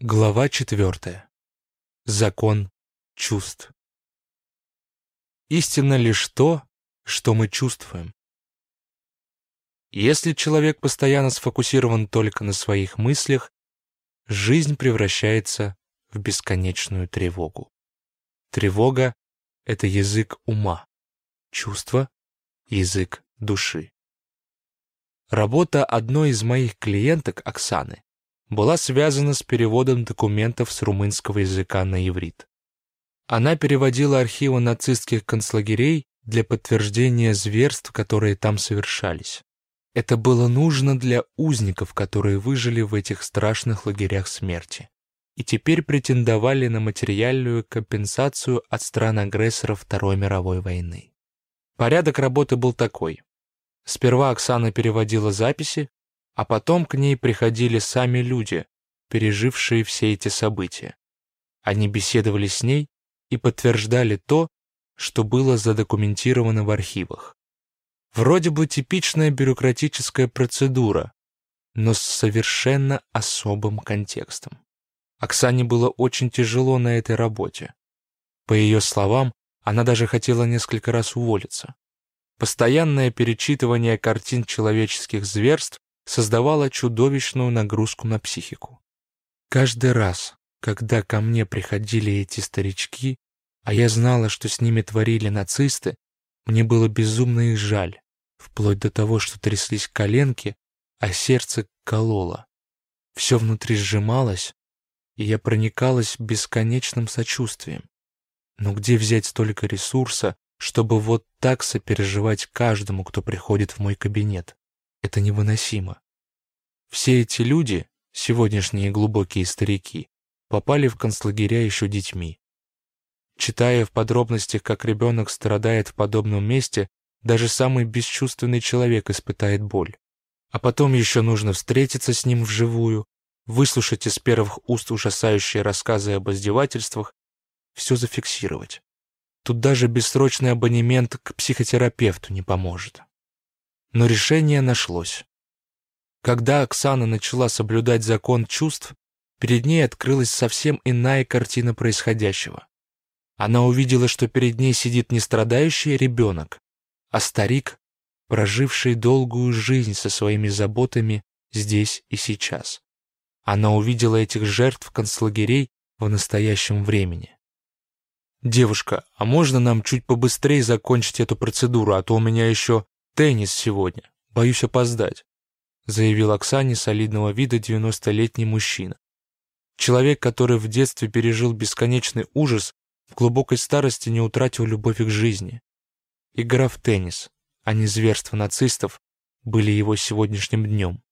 Глава четвертая. Закон чувств. Истинно лишь то, что мы чувствуем. Если человек постоянно сфокусирован только на своих мыслях, жизнь превращается в бесконечную тревогу. Тревога — это язык ума, чувство — язык души. Работа одной из моих клиенток, Оксаны, была связана с переводом документов с румынского языка на иврит. Она переводила архивы нацистских концлагерей для подтверждения зверств, которые там совершались. Это было нужно для узников, которые выжили в этих страшных лагерях смерти и теперь претендовали на материальную компенсацию от стран-агрессоров Второй мировой войны. Порядок работы был такой. Сперва Оксана переводила записи, а потом к ней приходили сами люди, пережившие все эти события. Они беседовали с ней и подтверждали то, что было задокументировано в архивах. Вроде бы типичная бюрократическая процедура, но с совершенно особым контекстом. Оксане было очень тяжело на этой работе. По ее словам, она даже хотела несколько раз уволиться. Постоянное перечитывание картин человеческих зверств создавала чудовищную нагрузку на психику. Каждый раз, когда ко мне приходили эти старички, а я знала, что с ними творили нацисты, мне было безумно их жаль, вплоть до того, что тряслись коленки, а сердце кололо. Все внутри сжималось, и я проникалась бесконечным сочувствием. Но где взять столько ресурса, чтобы вот так сопереживать каждому, кто приходит в мой кабинет? Это невыносимо. Все эти люди, сегодняшние глубокие старики, попали в концлагеря еще детьми. Читая в подробностях, как ребенок страдает в подобном месте, даже самый бесчувственный человек испытает боль. А потом еще нужно встретиться с ним вживую, выслушать из первых уст ужасающие рассказы об издевательствах, все зафиксировать. Тут даже бессрочный абонемент к психотерапевту не поможет. Но решение нашлось. Когда Оксана начала соблюдать закон чувств, перед ней открылась совсем иная картина происходящего. Она увидела, что перед ней сидит не страдающий ребенок, а старик, проживший долгую жизнь со своими заботами здесь и сейчас. Она увидела этих жертв концлагерей в настоящем времени. «Девушка, а можно нам чуть побыстрее закончить эту процедуру, а то у меня еще «Теннис сегодня. Боюсь опоздать», заявил Оксане солидного вида 90-летний мужчина. Человек, который в детстве пережил бесконечный ужас, в глубокой старости не утратил любовь к жизни. Игра в теннис, а не зверство нацистов, были его сегодняшним днем.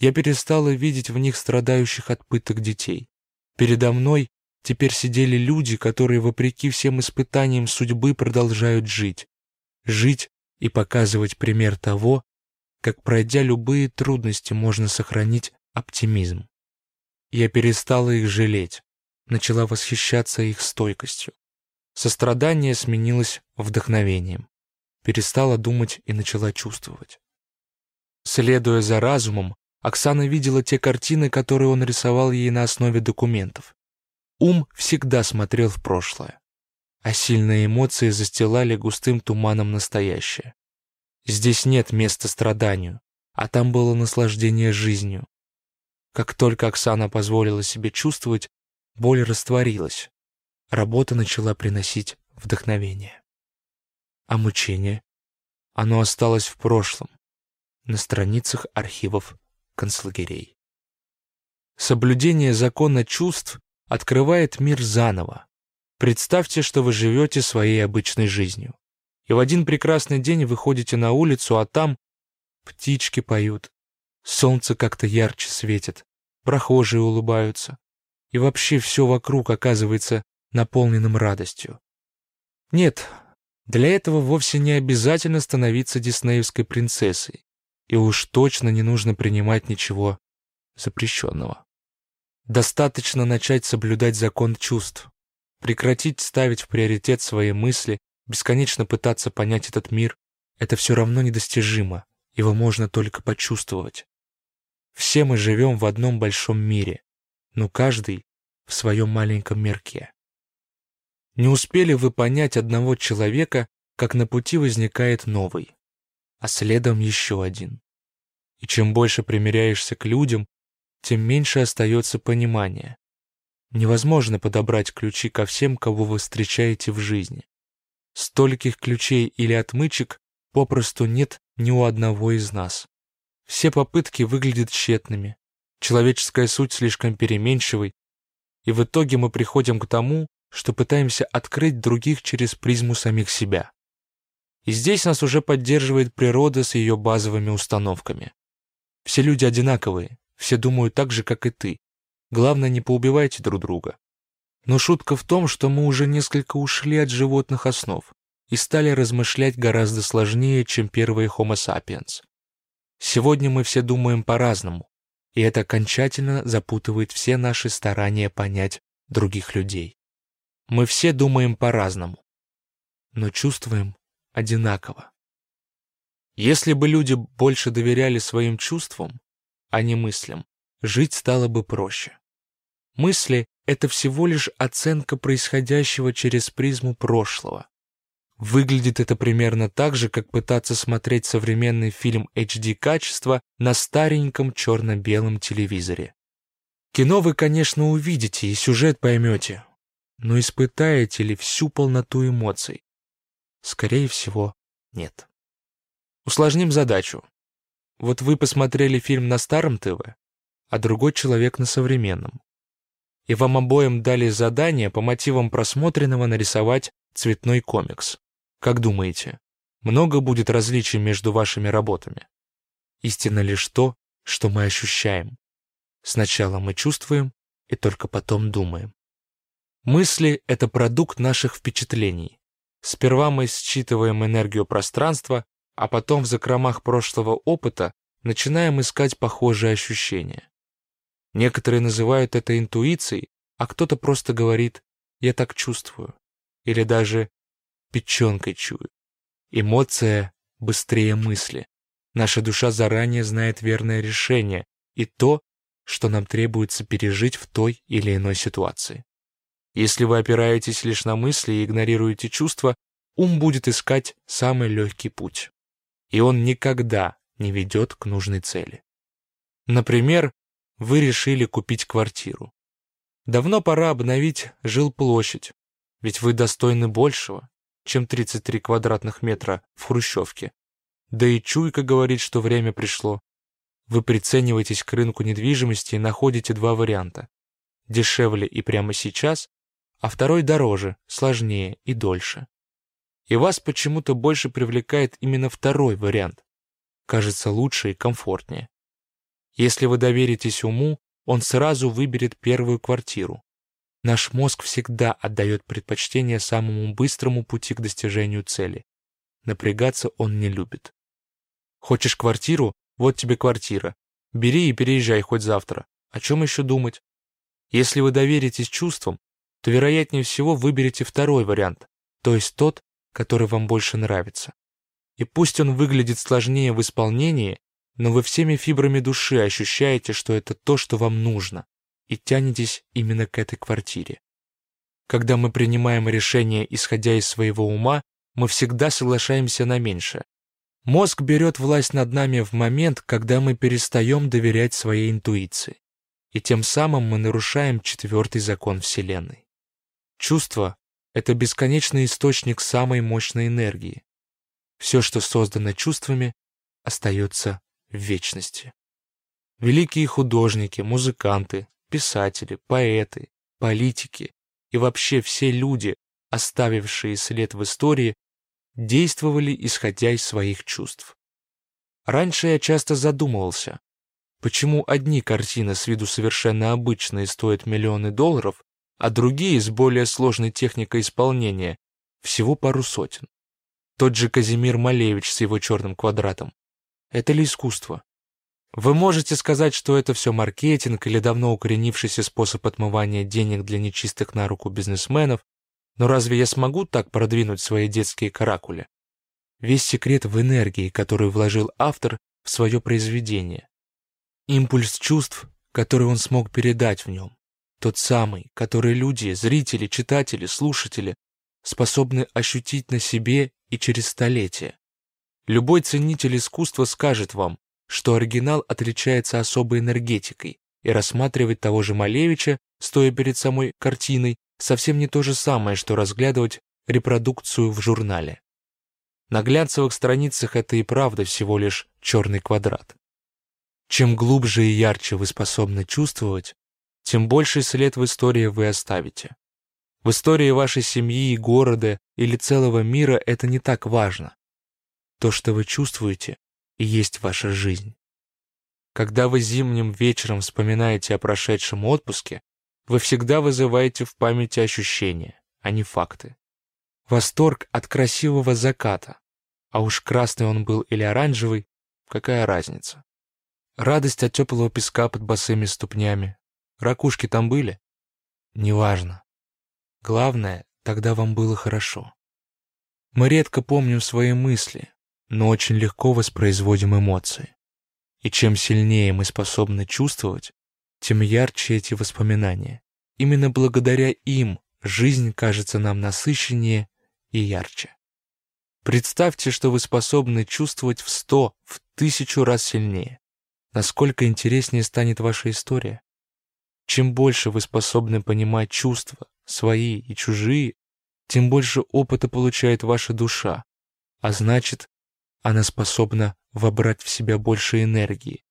Я перестала видеть в них страдающих от пыток детей. Передо мной теперь сидели люди, которые, вопреки всем испытаниям судьбы, продолжают жить. Жить и показывать пример того, как, пройдя любые трудности, можно сохранить оптимизм. Я перестала их жалеть, начала восхищаться их стойкостью. Сострадание сменилось вдохновением. Перестала думать и начала чувствовать. Следуя за разумом, Оксана видела те картины, которые он рисовал ей на основе документов. Ум всегда смотрел в прошлое а сильные эмоции застилали густым туманом настоящее. Здесь нет места страданию, а там было наслаждение жизнью. Как только Оксана позволила себе чувствовать, боль растворилась. Работа начала приносить вдохновение. А мучение? Оно осталось в прошлом, на страницах архивов концлагерей. Соблюдение закона чувств открывает мир заново, Представьте, что вы живете своей обычной жизнью. И в один прекрасный день выходите на улицу, а там птички поют, солнце как-то ярче светит, прохожие улыбаются. И вообще все вокруг оказывается наполненным радостью. Нет, для этого вовсе не обязательно становиться диснеевской принцессой. И уж точно не нужно принимать ничего запрещенного. Достаточно начать соблюдать закон чувств, Прекратить ставить в приоритет свои мысли, бесконечно пытаться понять этот мир — это все равно недостижимо, его можно только почувствовать. Все мы живем в одном большом мире, но каждый в своем маленьком мирке. Не успели вы понять одного человека, как на пути возникает новый, а следом еще один. И чем больше примиряешься к людям, тем меньше остается понимания. Невозможно подобрать ключи ко всем, кого вы встречаете в жизни. Стольких ключей или отмычек попросту нет ни у одного из нас. Все попытки выглядят тщетными, человеческая суть слишком переменчивой, и в итоге мы приходим к тому, что пытаемся открыть других через призму самих себя. И здесь нас уже поддерживает природа с ее базовыми установками. Все люди одинаковые, все думают так же, как и ты. Главное, не поубивайте друг друга. Но шутка в том, что мы уже несколько ушли от животных основ и стали размышлять гораздо сложнее, чем первые Homo sapiens. Сегодня мы все думаем по-разному, и это окончательно запутывает все наши старания понять других людей. Мы все думаем по-разному, но чувствуем одинаково. Если бы люди больше доверяли своим чувствам, а не мыслям, жить стало бы проще. Мысли — это всего лишь оценка происходящего через призму прошлого. Выглядит это примерно так же, как пытаться смотреть современный фильм HD-качества на стареньком черно-белом телевизоре. Кино вы, конечно, увидите и сюжет поймете, но испытаете ли всю полноту эмоций? Скорее всего, нет. Усложним задачу. Вот вы посмотрели фильм на старом ТВ, а другой человек на современном. И вам обоим дали задание по мотивам просмотренного нарисовать цветной комикс. Как думаете, много будет различий между вашими работами? Истина лишь то, что мы ощущаем. Сначала мы чувствуем и только потом думаем. Мысли — это продукт наших впечатлений. Сперва мы считываем энергию пространства, а потом в закромах прошлого опыта начинаем искать похожие ощущения. Некоторые называют это интуицией, а кто-то просто говорит «я так чувствую» или даже печенкой чую. Эмоция быстрее мысли. Наша душа заранее знает верное решение и то, что нам требуется пережить в той или иной ситуации. Если вы опираетесь лишь на мысли и игнорируете чувства, ум будет искать самый легкий путь. И он никогда не ведет к нужной цели. Например, вы решили купить квартиру. Давно пора обновить жилплощадь, ведь вы достойны большего чем 33 квадратных метра в Хрущевке. Да и чуйка говорит, что время пришло. Вы прицениваетесь к рынку недвижимости и находите два варианта. Дешевле и прямо сейчас, а второй дороже, сложнее и дольше. И вас почему-то больше привлекает именно второй вариант. Кажется лучше и комфортнее. Если вы доверитесь уму, он сразу выберет первую квартиру. Наш мозг всегда отдает предпочтение самому быстрому пути к достижению цели. Напрягаться он не любит. Хочешь квартиру? Вот тебе квартира. Бери и переезжай хоть завтра. О чем еще думать? Если вы доверитесь чувствам, то вероятнее всего выберете второй вариант, то есть тот, который вам больше нравится. И пусть он выглядит сложнее в исполнении, но вы всеми фибрами души ощущаете, что это то, что вам нужно, и тянетесь именно к этой квартире. Когда мы принимаем решение, исходя из своего ума, мы всегда соглашаемся на меньшее. Мозг берет власть над нами в момент, когда мы перестаем доверять своей интуиции. И тем самым мы нарушаем четвертый закон Вселенной. Чувство — это бесконечный источник самой мощной энергии. Все, что создано чувствами, остается в вечности. Великие художники, музыканты, писатели, поэты, политики и вообще все люди, оставившие след в истории, действовали исходя из своих чувств. Раньше я часто задумывался, почему одни картины с виду совершенно обычные стоят миллионы долларов, а другие с более сложной техникой исполнения всего пару сотен. Тот же Казимир Малевич с его черным квадратом. Это ли искусство? Вы можете сказать, что это все маркетинг или давно укоренившийся способ отмывания денег для нечистых на руку бизнесменов, но разве я смогу так продвинуть свои детские каракули? Весь секрет в энергии, которую вложил автор в свое произведение. Импульс чувств, который он смог передать в нем. Тот самый, который люди, зрители, читатели, слушатели способны ощутить на себе и через столетия. Любой ценитель искусства скажет вам, что оригинал отличается особой энергетикой, и рассматривать того же Малевича, стоя перед самой картиной, совсем не то же самое, что разглядывать репродукцию в журнале. На глянцевых страницах это и правда всего лишь черный квадрат. Чем глубже и ярче вы способны чувствовать, тем больший след в истории вы оставите. В истории вашей семьи, города или целого мира это не так важно. То, что вы чувствуете, и есть ваша жизнь. Когда вы зимним вечером вспоминаете о прошедшем отпуске, вы всегда вызываете в памяти ощущения, а не факты. Восторг от красивого заката, а уж красный он был или оранжевый, какая разница. Радость от теплого песка под босыми ступнями. Ракушки там были? Неважно. Главное, тогда вам было хорошо. Мы редко помним свои мысли, но очень легко воспроизводим эмоции. И чем сильнее мы способны чувствовать, тем ярче эти воспоминания. Именно благодаря им жизнь кажется нам насыщеннее и ярче. Представьте, что вы способны чувствовать в сто, в тысячу раз сильнее. Насколько интереснее станет ваша история. Чем больше вы способны понимать чувства, свои и чужие, тем больше опыта получает ваша душа, а значит, она способна вобрать в себя больше энергии,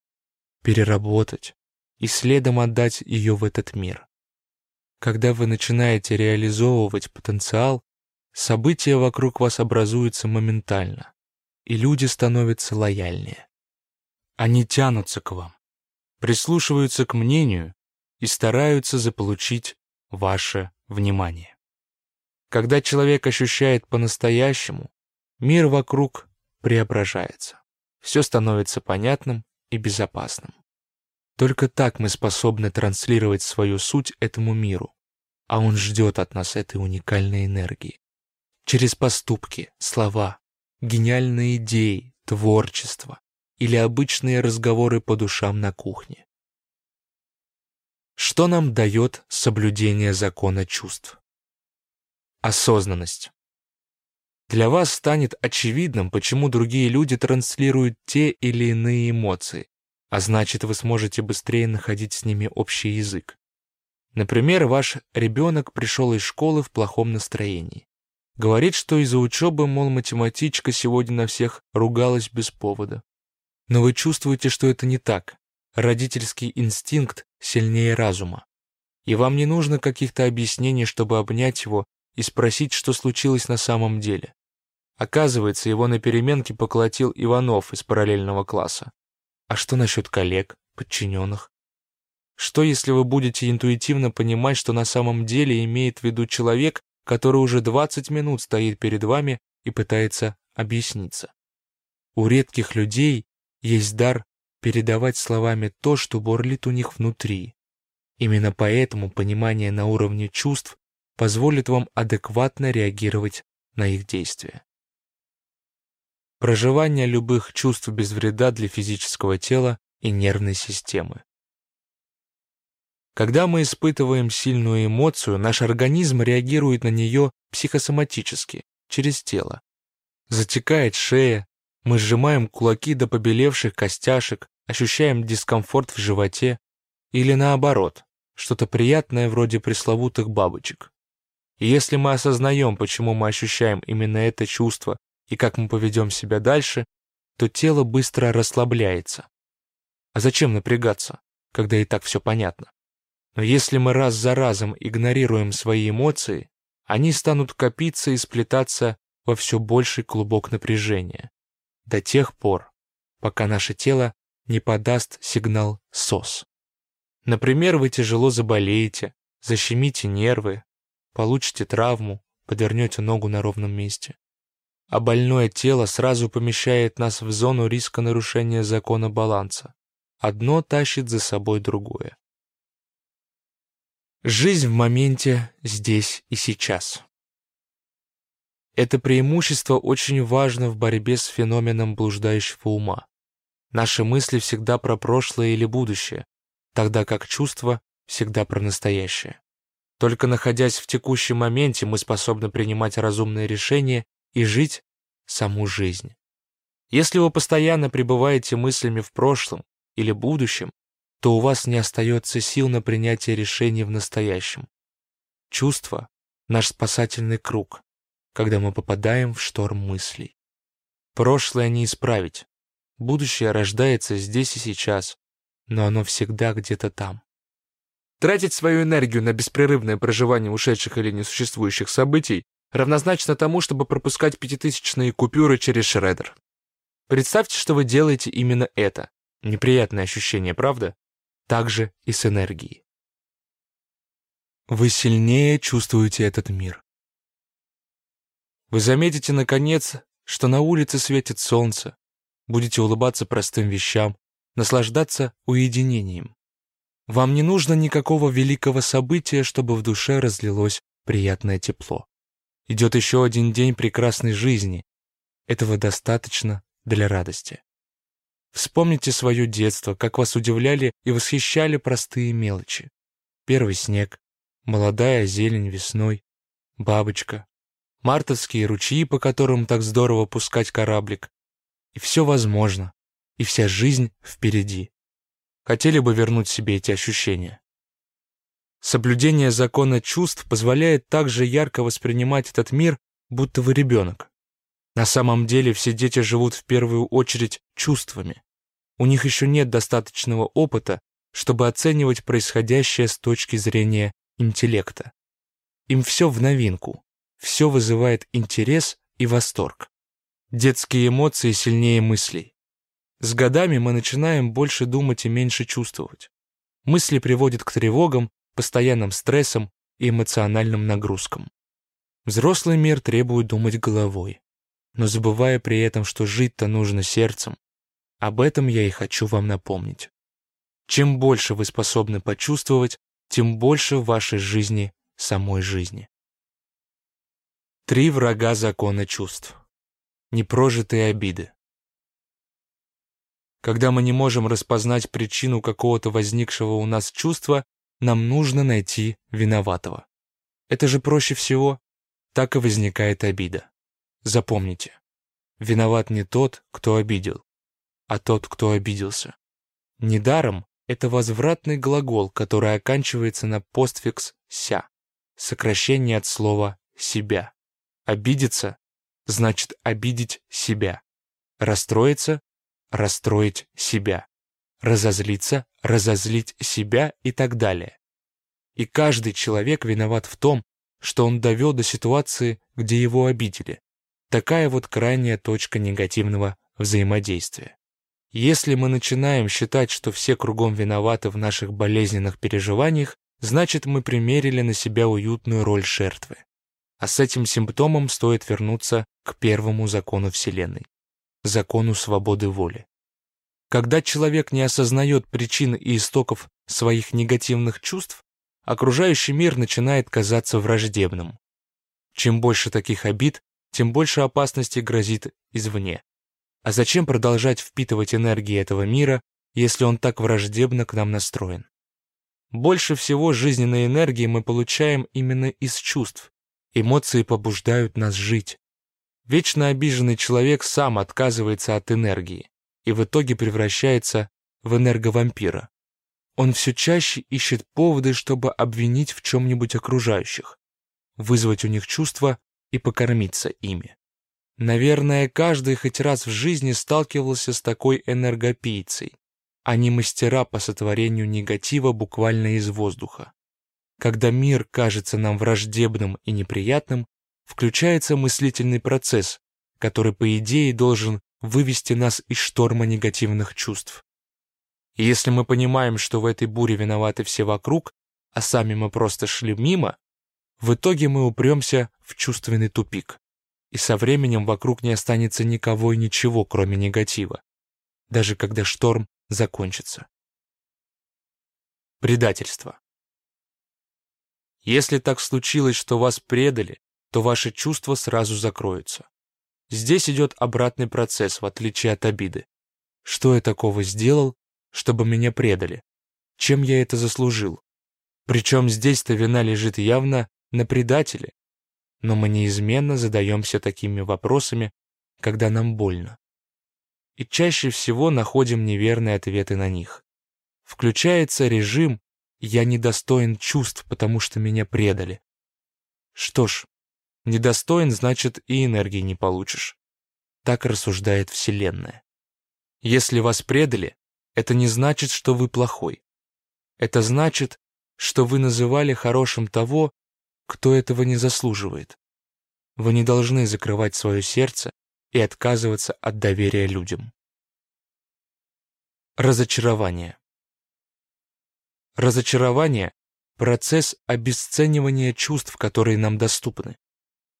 переработать и следом отдать ее в этот мир. Когда вы начинаете реализовывать потенциал, события вокруг вас образуются моментально, и люди становятся лояльнее. Они тянутся к вам, прислушиваются к мнению и стараются заполучить ваше внимание. Когда человек ощущает по-настоящему, мир вокруг преображается. Все становится понятным и безопасным. Только так мы способны транслировать свою суть этому миру, а он ждет от нас этой уникальной энергии через поступки, слова, гениальные идеи, творчество или обычные разговоры по душам на кухне. Что нам дает соблюдение закона чувств? Осознанность. Для вас станет очевидным, почему другие люди транслируют те или иные эмоции, а значит, вы сможете быстрее находить с ними общий язык. Например, ваш ребенок пришел из школы в плохом настроении. Говорит, что из-за учебы, мол, математичка сегодня на всех ругалась без повода. Но вы чувствуете, что это не так. Родительский инстинкт сильнее разума. И вам не нужно каких-то объяснений, чтобы обнять его и спросить, что случилось на самом деле. Оказывается, его на переменке поколотил Иванов из параллельного класса. А что насчет коллег, подчиненных? Что, если вы будете интуитивно понимать, что на самом деле имеет в виду человек, который уже 20 минут стоит перед вами и пытается объясниться. У редких людей есть дар передавать словами то, что бурлит у них внутри. Именно поэтому понимание на уровне чувств позволит вам адекватно реагировать на их действия. Проживание любых чувств без вреда для физического тела и нервной системы. Когда мы испытываем сильную эмоцию, наш организм реагирует на нее психосоматически, через тело. Затекает шея, мы сжимаем кулаки до побелевших костяшек, ощущаем дискомфорт в животе или наоборот, что-то приятное вроде пресловутых бабочек. И если мы осознаем, почему мы ощущаем именно это чувство и как мы поведем себя дальше, то тело быстро расслабляется. А зачем напрягаться, когда и так все понятно? Но если мы раз за разом игнорируем свои эмоции, они станут копиться и сплетаться во все больший клубок напряжения. До тех пор, пока наше тело не подаст сигнал СОС. Например, вы тяжело заболеете, защемите нервы, получите травму, подвернете ногу на ровном месте. А больное тело сразу помещает нас в зону риска нарушения закона баланса. Одно тащит за собой другое. Жизнь в моменте здесь и сейчас. Это преимущество очень важно в борьбе с феноменом блуждающего ума. Наши мысли всегда про прошлое или будущее, тогда как чувства всегда про настоящее. Только находясь в текущем моменте, мы способны принимать разумные решения и жить саму жизнь. Если вы постоянно пребываете мыслями в прошлом или будущем, то у вас не остается сил на принятие решений в настоящем. Чувство — наш спасательный круг, когда мы попадаем в шторм мыслей. Прошлое не исправить. Будущее рождается здесь и сейчас, но оно всегда где-то там. Тратить свою энергию на беспрерывное проживание ушедших или несуществующих событий равнозначно тому, чтобы пропускать пятитысячные купюры через шредер. Представьте, что вы делаете именно это. Неприятное ощущение, правда? Так же и с энергией. Вы сильнее чувствуете этот мир. Вы заметите, наконец, что на улице светит солнце, будете улыбаться простым вещам, наслаждаться уединением. Вам не нужно никакого великого события, чтобы в душе разлилось приятное тепло. Идет еще один день прекрасной жизни. Этого достаточно для радости. Вспомните свое детство, как вас удивляли и восхищали простые мелочи. Первый снег, молодая зелень весной, бабочка, мартовские ручьи, по которым так здорово пускать кораблик. И все возможно, и вся жизнь впереди. Хотели бы вернуть себе эти ощущения? Соблюдение закона чувств позволяет также ярко воспринимать этот мир, будто вы ребенок. На самом деле все дети живут в первую очередь чувствами. У них еще нет достаточного опыта, чтобы оценивать происходящее с точки зрения интеллекта. Им все в новинку, все вызывает интерес и восторг. Детские эмоции сильнее мыслей. С годами мы начинаем больше думать и меньше чувствовать. Мысли приводят к тревогам, постоянным стрессам и эмоциональным нагрузкам. Взрослый мир требует думать головой, но забывая при этом, что жить-то нужно сердцем. Об этом я и хочу вам напомнить. Чем больше вы способны почувствовать, тем больше в вашей жизни самой жизни. Три врага закона чувств. Непрожитые обиды. Когда мы не можем распознать причину какого-то возникшего у нас чувства, нам нужно найти виноватого. Это же проще всего. Так и возникает обида. Запомните, виноват не тот, кто обидел, а тот, кто обиделся. Недаром это возвратный глагол, который оканчивается на постфикс «ся», сокращение от слова «себя». Обидеться значит обидеть себя. Расстроиться расстроить себя, разозлиться, разозлить себя и так далее. И каждый человек виноват в том, что он довел до ситуации, где его обидели. Такая вот крайняя точка негативного взаимодействия. Если мы начинаем считать, что все кругом виноваты в наших болезненных переживаниях, значит мы примерили на себя уютную роль жертвы. А с этим симптомом стоит вернуться к первому закону Вселенной закону свободы воли. Когда человек не осознает причин и истоков своих негативных чувств, окружающий мир начинает казаться враждебным. Чем больше таких обид, тем больше опасности грозит извне. А зачем продолжать впитывать энергии этого мира, если он так враждебно к нам настроен? Больше всего жизненной энергии мы получаем именно из чувств. Эмоции побуждают нас жить. Вечно обиженный человек сам отказывается от энергии и в итоге превращается в энерговампира. Он все чаще ищет поводы, чтобы обвинить в чем-нибудь окружающих, вызвать у них чувства и покормиться ими. Наверное, каждый хоть раз в жизни сталкивался с такой энергопийцей. Они мастера по сотворению негатива буквально из воздуха. Когда мир кажется нам враждебным и неприятным, включается мыслительный процесс, который, по идее, должен вывести нас из шторма негативных чувств. И если мы понимаем, что в этой буре виноваты все вокруг, а сами мы просто шли мимо, в итоге мы упремся в чувственный тупик. И со временем вокруг не останется никого и ничего, кроме негатива, даже когда шторм закончится. Предательство. Если так случилось, что вас предали, то ваши чувства сразу закроются. Здесь идет обратный процесс, в отличие от обиды. Что я такого сделал, чтобы меня предали? Чем я это заслужил? Причем здесь-то вина лежит явно на предателе. Но мы неизменно задаемся такими вопросами, когда нам больно. И чаще всего находим неверные ответы на них. Включается режим «я недостоин чувств, потому что меня предали». Что ж, недостоин, значит, и энергии не получишь. Так рассуждает Вселенная. Если вас предали, это не значит, что вы плохой. Это значит, что вы называли хорошим того, кто этого не заслуживает. Вы не должны закрывать свое сердце и отказываться от доверия людям. Разочарование. Разочарование – процесс обесценивания чувств, которые нам доступны.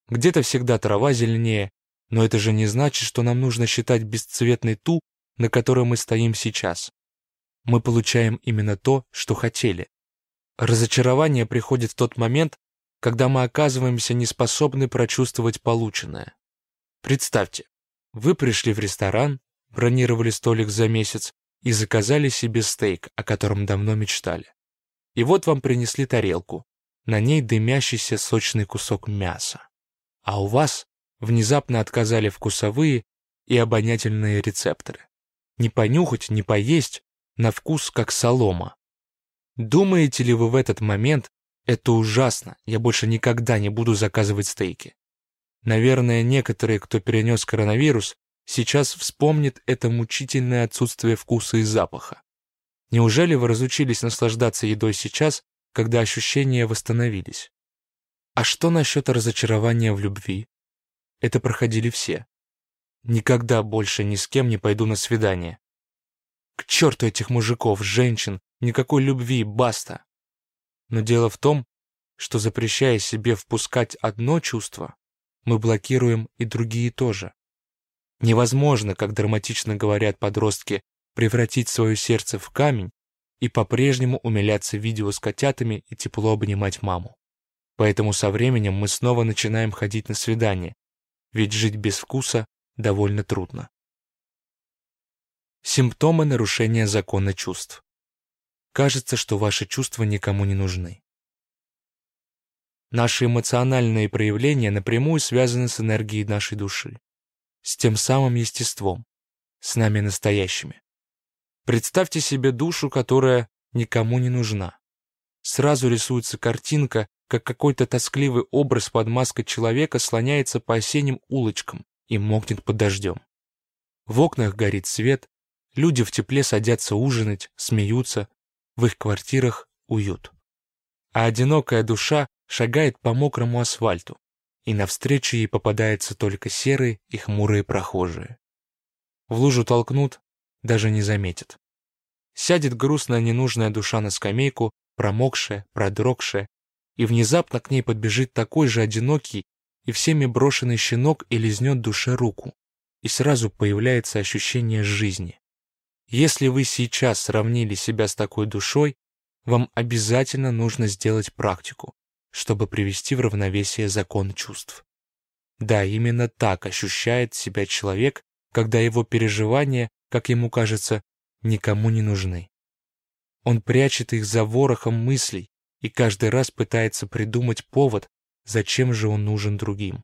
Где-то всегда трава зеленее, но это же не значит, что нам нужно считать бесцветной ту, на которой мы стоим сейчас. Мы получаем именно то, что хотели. Разочарование приходит в тот момент, когда мы оказываемся неспособны прочувствовать полученное. Представьте, вы пришли в ресторан, бронировали столик за месяц и заказали себе стейк, о котором давно мечтали. И вот вам принесли тарелку, на ней дымящийся сочный кусок мяса. А у вас внезапно отказали вкусовые и обонятельные рецепторы. Не понюхать, не поесть, на вкус как солома. Думаете ли вы в этот момент, это ужасно, я больше никогда не буду заказывать стейки? Наверное, некоторые, кто перенес коронавирус, сейчас вспомнит это мучительное отсутствие вкуса и запаха. Неужели вы разучились наслаждаться едой сейчас, когда ощущения восстановились? А что насчет разочарования в любви? Это проходили все. Никогда больше ни с кем не пойду на свидание. К черту этих мужиков, женщин, никакой любви, баста. Но дело в том, что запрещая себе впускать одно чувство, мы блокируем и другие тоже. Невозможно, как драматично говорят подростки, превратить свое сердце в камень и по-прежнему умиляться видео с котятами и тепло обнимать маму. Поэтому со временем мы снова начинаем ходить на свидание, ведь жить без вкуса довольно трудно. Симптомы нарушения закона чувств. Кажется, что ваши чувства никому не нужны. Наши эмоциональные проявления напрямую связаны с энергией нашей души, с тем самым естеством, с нами настоящими. Представьте себе душу, которая никому не нужна. Сразу рисуется картинка, как какой-то тоскливый образ под маской человека слоняется по осенним улочкам и мокнет под дождем. В окнах горит свет, Люди в тепле садятся ужинать, смеются, в их квартирах уют. А одинокая душа шагает по мокрому асфальту, и навстречу ей попадаются только серые и хмурые прохожие. В лужу толкнут, даже не заметят. Сядет грустная ненужная душа на скамейку, промокшая, продрогшая, и внезапно к ней подбежит такой же одинокий и всеми брошенный щенок и лизнет душе руку, и сразу появляется ощущение жизни. Если вы сейчас сравнили себя с такой душой, вам обязательно нужно сделать практику, чтобы привести в равновесие закон чувств. Да, именно так ощущает себя человек, когда его переживания, как ему кажется, никому не нужны. Он прячет их за ворохом мыслей и каждый раз пытается придумать повод, зачем же он нужен другим.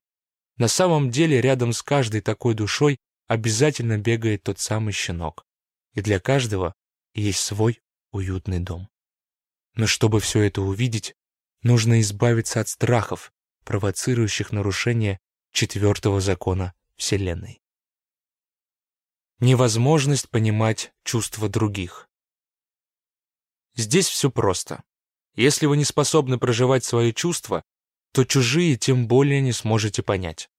На самом деле рядом с каждой такой душой обязательно бегает тот самый щенок и для каждого есть свой уютный дом. Но чтобы все это увидеть, нужно избавиться от страхов, провоцирующих нарушение четвертого закона Вселенной. Невозможность понимать чувства других. Здесь все просто. Если вы не способны проживать свои чувства, то чужие тем более не сможете понять.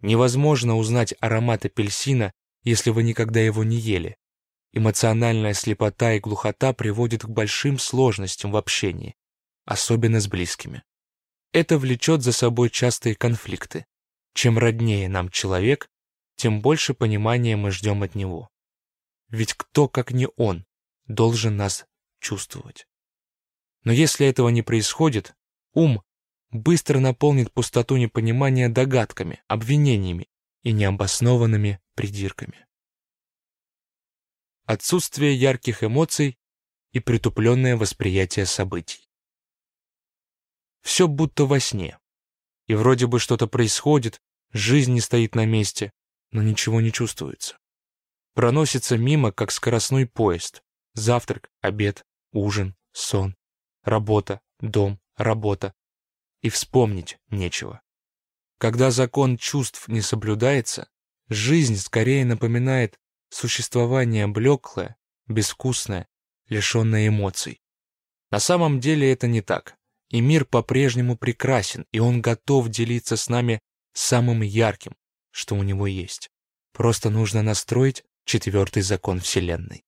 Невозможно узнать аромат апельсина, если вы никогда его не ели. Эмоциональная слепота и глухота приводят к большим сложностям в общении, особенно с близкими. Это влечет за собой частые конфликты. Чем роднее нам человек, тем больше понимания мы ждем от него. Ведь кто, как не он, должен нас чувствовать? Но если этого не происходит, ум быстро наполнит пустоту непонимания догадками, обвинениями и необоснованными придирками отсутствие ярких эмоций и притупленное восприятие событий. Все будто во сне. И вроде бы что-то происходит, жизнь не стоит на месте, но ничего не чувствуется. Проносится мимо, как скоростной поезд. Завтрак, обед, ужин, сон, работа, дом, работа. И вспомнить нечего. Когда закон чувств не соблюдается, жизнь скорее напоминает существование блеклое, безвкусное, лишенное эмоций. На самом деле это не так, и мир по-прежнему прекрасен, и он готов делиться с нами самым ярким, что у него есть. Просто нужно настроить четвертый закон Вселенной.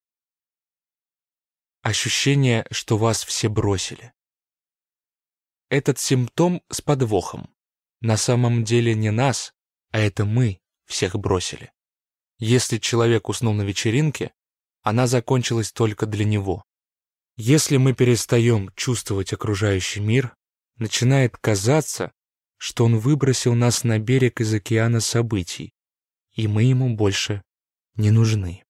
Ощущение, что вас все бросили. Этот симптом с подвохом. На самом деле не нас, а это мы всех бросили. Если человек уснул на вечеринке, она закончилась только для него. Если мы перестаем чувствовать окружающий мир, начинает казаться, что он выбросил нас на берег из океана событий, и мы ему больше не нужны.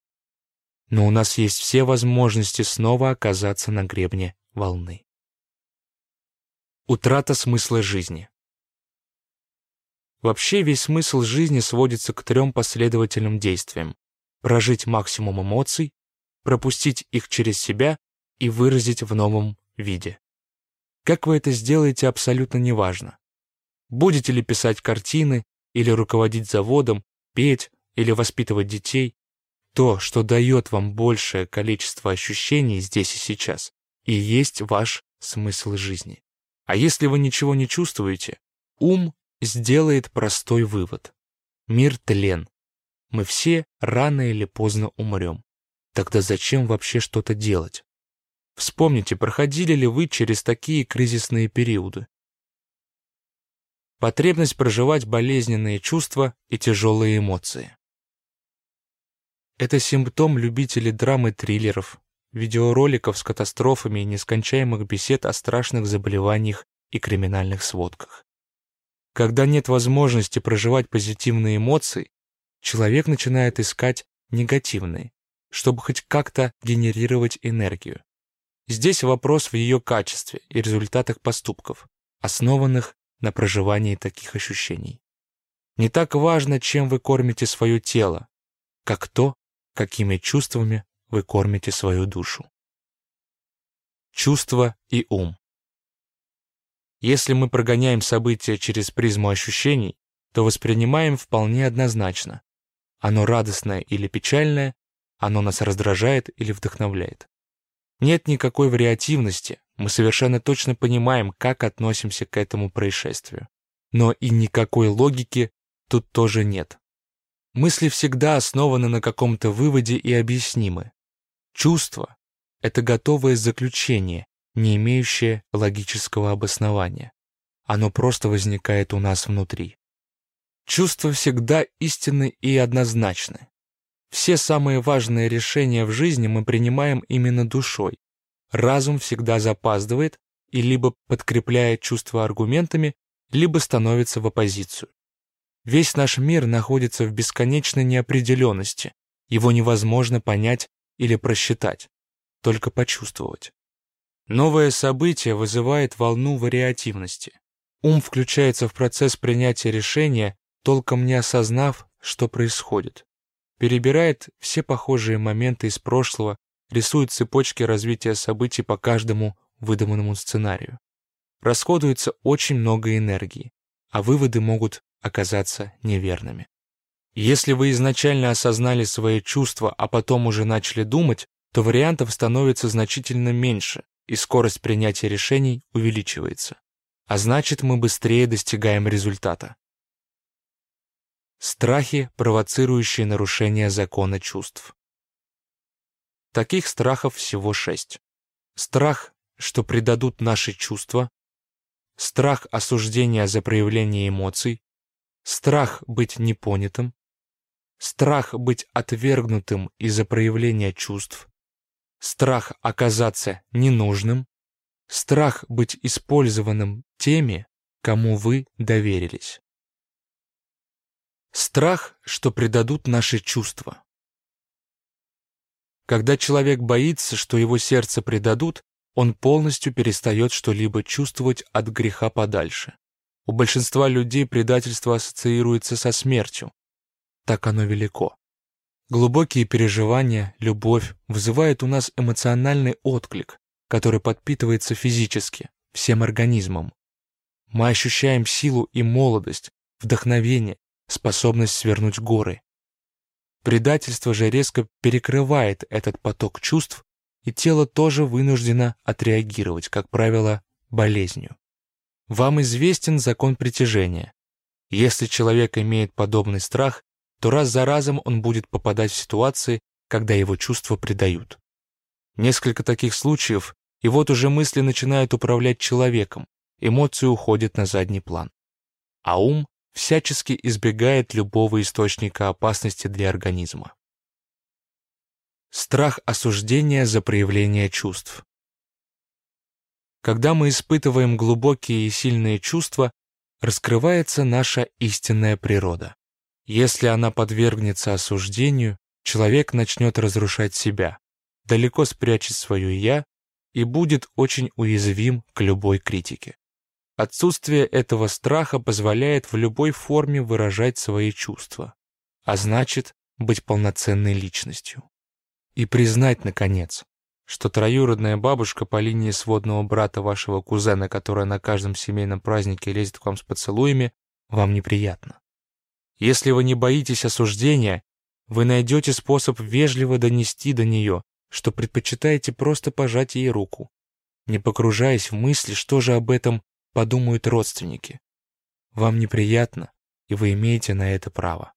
Но у нас есть все возможности снова оказаться на гребне волны. Утрата смысла жизни. Вообще весь смысл жизни сводится к трем последовательным действиям. Прожить максимум эмоций, пропустить их через себя и выразить в новом виде. Как вы это сделаете, абсолютно неважно. Будете ли писать картины, или руководить заводом, петь или воспитывать детей, то, что дает вам большее количество ощущений здесь и сейчас, и есть ваш смысл жизни. А если вы ничего не чувствуете, ум сделает простой вывод. Мир тлен. Мы все рано или поздно умрем. Тогда зачем вообще что-то делать? Вспомните, проходили ли вы через такие кризисные периоды? Потребность проживать болезненные чувства и тяжелые эмоции. Это симптом любителей драмы триллеров, видеороликов с катастрофами и нескончаемых бесед о страшных заболеваниях и криминальных сводках. Когда нет возможности проживать позитивные эмоции, человек начинает искать негативные, чтобы хоть как-то генерировать энергию. Здесь вопрос в ее качестве и результатах поступков, основанных на проживании таких ощущений. Не так важно, чем вы кормите свое тело, как то, какими чувствами вы кормите свою душу. Чувства и ум. Если мы прогоняем события через призму ощущений, то воспринимаем вполне однозначно. Оно радостное или печальное, оно нас раздражает или вдохновляет. Нет никакой вариативности, мы совершенно точно понимаем, как относимся к этому происшествию. Но и никакой логики тут тоже нет. Мысли всегда основаны на каком-то выводе и объяснимы. Чувство — это готовое заключение, не имеющее логического обоснования. Оно просто возникает у нас внутри. Чувства всегда истинны и однозначны. Все самые важные решения в жизни мы принимаем именно душой. Разум всегда запаздывает и либо подкрепляет чувства аргументами, либо становится в оппозицию. Весь наш мир находится в бесконечной неопределенности, его невозможно понять или просчитать, только почувствовать. Новое событие вызывает волну вариативности. Ум включается в процесс принятия решения, толком не осознав, что происходит. Перебирает все похожие моменты из прошлого, рисует цепочки развития событий по каждому выдуманному сценарию. Расходуется очень много энергии, а выводы могут оказаться неверными. Если вы изначально осознали свои чувства, а потом уже начали думать, то вариантов становится значительно меньше, и скорость принятия решений увеличивается. А значит, мы быстрее достигаем результата. Страхи, провоцирующие нарушение закона чувств. Таких страхов всего шесть. Страх, что предадут наши чувства, страх осуждения за проявление эмоций, страх быть непонятым, страх быть отвергнутым из-за проявления чувств, страх оказаться ненужным, страх быть использованным теми, кому вы доверились. Страх, что предадут наши чувства. Когда человек боится, что его сердце предадут, он полностью перестает что-либо чувствовать от греха подальше. У большинства людей предательство ассоциируется со смертью. Так оно велико. Глубокие переживания, любовь вызывают у нас эмоциональный отклик, который подпитывается физически, всем организмом. Мы ощущаем силу и молодость, вдохновение, способность свернуть горы. Предательство же резко перекрывает этот поток чувств, и тело тоже вынуждено отреагировать, как правило, болезнью. Вам известен закон притяжения. Если человек имеет подобный страх, то раз за разом он будет попадать в ситуации, когда его чувства предают. Несколько таких случаев, и вот уже мысли начинают управлять человеком, эмоции уходят на задний план. А ум всячески избегает любого источника опасности для организма. Страх осуждения за проявление чувств. Когда мы испытываем глубокие и сильные чувства, раскрывается наша истинная природа. Если она подвергнется осуждению, человек начнет разрушать себя, далеко спрячет свое «я» и будет очень уязвим к любой критике. Отсутствие этого страха позволяет в любой форме выражать свои чувства, а значит, быть полноценной личностью. И признать, наконец, что троюродная бабушка по линии сводного брата вашего кузена, которая на каждом семейном празднике лезет к вам с поцелуями, вам неприятно. Если вы не боитесь осуждения, вы найдете способ вежливо донести до нее, что предпочитаете просто пожать ей руку, не погружаясь в мысли, что же об этом подумают родственники. Вам неприятно, и вы имеете на это право.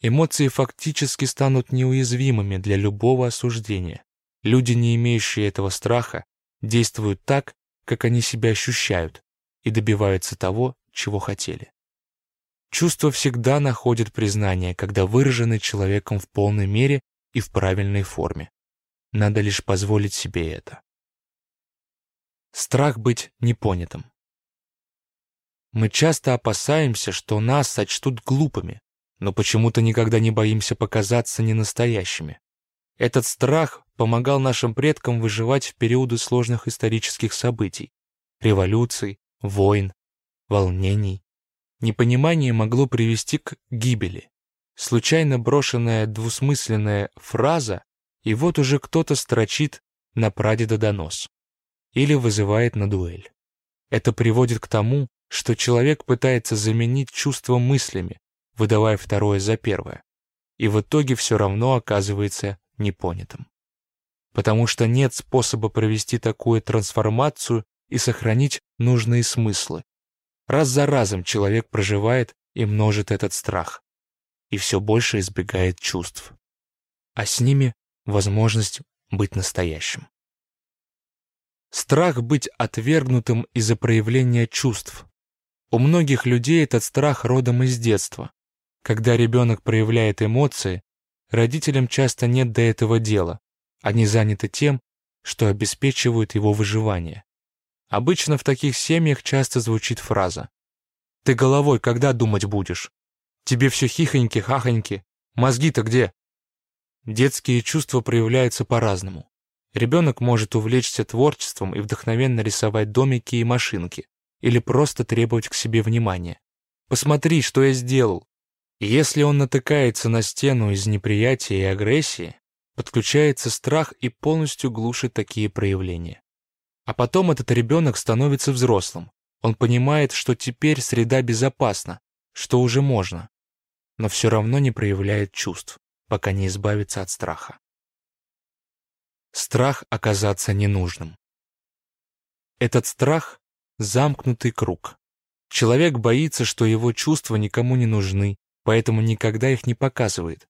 Эмоции фактически станут неуязвимыми для любого осуждения. Люди, не имеющие этого страха, действуют так, как они себя ощущают, и добиваются того, чего хотели. Чувства всегда находят признание, когда выражены человеком в полной мере и в правильной форме. Надо лишь позволить себе это. Страх быть непонятым. Мы часто опасаемся, что нас сочтут глупыми, но почему-то никогда не боимся показаться ненастоящими. Этот страх помогал нашим предкам выживать в периоды сложных исторических событий, революций, войн, волнений. Непонимание могло привести к гибели. Случайно брошенная двусмысленная фраза, и вот уже кто-то строчит на прадеда донос или вызывает на дуэль. Это приводит к тому, что человек пытается заменить чувства мыслями, выдавая второе за первое, и в итоге все равно оказывается непонятым. Потому что нет способа провести такую трансформацию и сохранить нужные смыслы. Раз за разом человек проживает и множит этот страх, и все больше избегает чувств. А с ними возможность быть настоящим. Страх быть отвергнутым из-за проявления чувств. У многих людей этот страх родом из детства. Когда ребенок проявляет эмоции, родителям часто нет до этого дела. Они заняты тем, что обеспечивают его выживание. Обычно в таких семьях часто звучит фраза «Ты головой когда думать будешь? Тебе все хихоньки-хахоньки, мозги-то где?» Детские чувства проявляются по-разному. Ребенок может увлечься творчеством и вдохновенно рисовать домики и машинки, или просто требовать к себе внимания. «Посмотри, что я сделал!» Если он натыкается на стену из неприятия и агрессии, подключается страх и полностью глушит такие проявления. А потом этот ребенок становится взрослым. Он понимает, что теперь среда безопасна, что уже можно, но все равно не проявляет чувств, пока не избавится от страха. Страх оказаться ненужным. Этот страх — замкнутый круг. Человек боится, что его чувства никому не нужны, поэтому никогда их не показывает.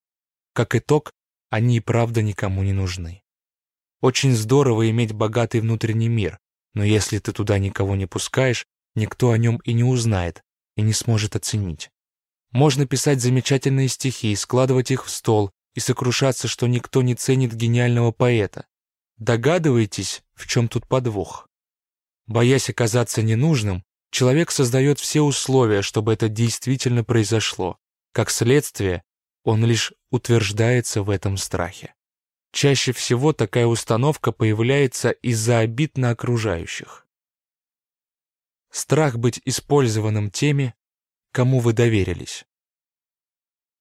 Как итог, они и правда никому не нужны. Очень здорово иметь богатый внутренний мир, но если ты туда никого не пускаешь, никто о нем и не узнает, и не сможет оценить. Можно писать замечательные стихи, складывать их в стол и сокрушаться, что никто не ценит гениального поэта. Догадываетесь, в чем тут подвох? Боясь оказаться ненужным, человек создает все условия, чтобы это действительно произошло. Как следствие, он лишь утверждается в этом страхе. Чаще всего такая установка появляется из-за обид на окружающих. Страх быть использованным теми, кому вы доверились.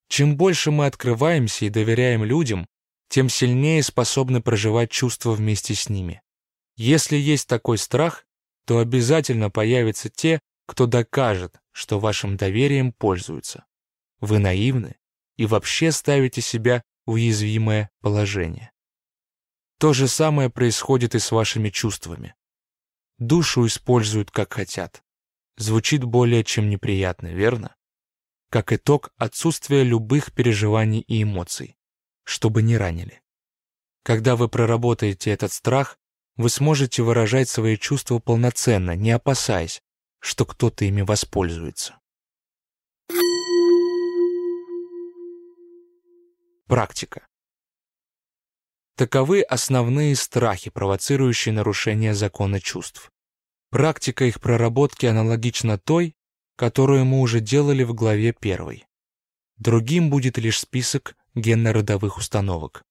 Чем больше мы открываемся и доверяем людям, тем сильнее способны проживать чувства вместе с ними. Если есть такой страх, то обязательно появятся те, кто докажет, что вашим доверием пользуются. Вы наивны и вообще ставите себя в уязвимое положение. То же самое происходит и с вашими чувствами. Душу используют как хотят. Звучит более чем неприятно, верно? Как итог отсутствия любых переживаний и эмоций, чтобы не ранили. Когда вы проработаете этот страх, вы сможете выражать свои чувства полноценно, не опасаясь, что кто-то ими воспользуется. Практика. Таковы основные страхи, провоцирующие нарушение закона чувств. Практика их проработки аналогична той, которую мы уже делали в главе 1. Другим будет лишь список генно-родовых установок.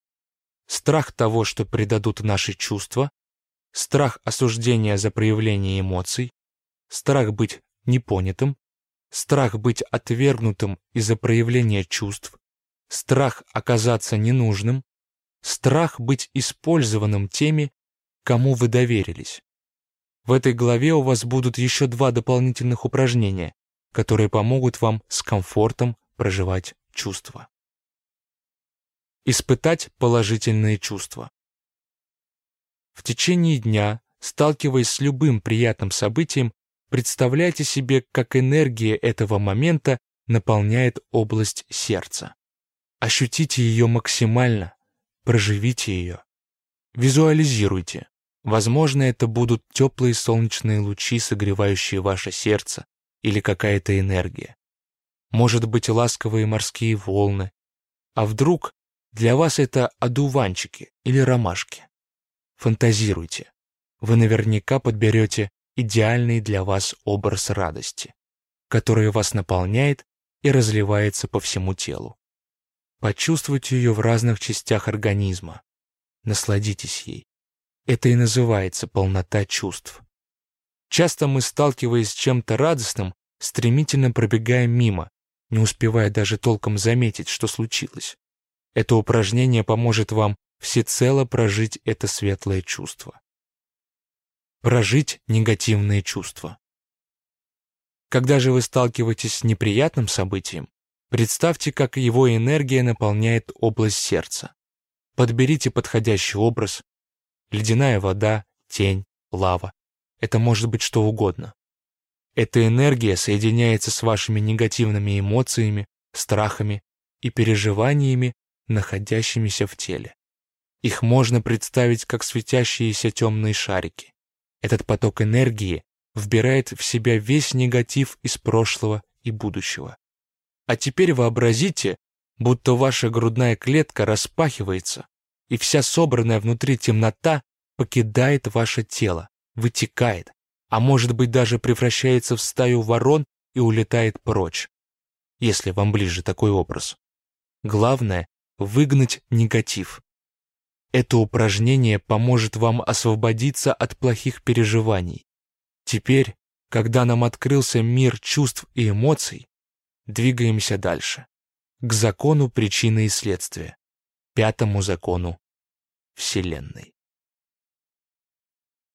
Страх того, что предадут наши чувства, страх осуждения за проявление эмоций, страх быть непонятым, страх быть отвергнутым из-за проявления чувств, страх оказаться ненужным, страх быть использованным теми, кому вы доверились. В этой главе у вас будут еще два дополнительных упражнения, которые помогут вам с комфортом проживать чувства. Испытать положительные чувства. В течение дня, сталкиваясь с любым приятным событием, представляйте себе, как энергия этого момента наполняет область сердца. Ощутите ее максимально, проживите ее. Визуализируйте. Возможно, это будут теплые солнечные лучи, согревающие ваше сердце, или какая-то энергия. Может быть, ласковые морские волны. А вдруг для вас это одуванчики или ромашки? Фантазируйте. Вы наверняка подберете идеальный для вас образ радости, который вас наполняет и разливается по всему телу. Почувствуйте ее в разных частях организма. Насладитесь ей. Это и называется полнота чувств. Часто мы, сталкиваясь с чем-то радостным, стремительно пробегаем мимо, не успевая даже толком заметить, что случилось. Это упражнение поможет вам всецело прожить это светлое чувство. Прожить негативные чувства. Когда же вы сталкиваетесь с неприятным событием, представьте, как его энергия наполняет область сердца. Подберите подходящий образ, Ледяная вода, тень, лава. Это может быть что угодно. Эта энергия соединяется с вашими негативными эмоциями, страхами и переживаниями, находящимися в теле. Их можно представить как светящиеся темные шарики. Этот поток энергии вбирает в себя весь негатив из прошлого и будущего. А теперь вообразите, будто ваша грудная клетка распахивается, и вся собранная внутри темнота покидает ваше тело, вытекает, а может быть даже превращается в стаю ворон и улетает прочь, если вам ближе такой образ. Главное — выгнать негатив. Это упражнение поможет вам освободиться от плохих переживаний. Теперь, когда нам открылся мир чувств и эмоций, двигаемся дальше, к закону причины и следствия пятому закону Вселенной.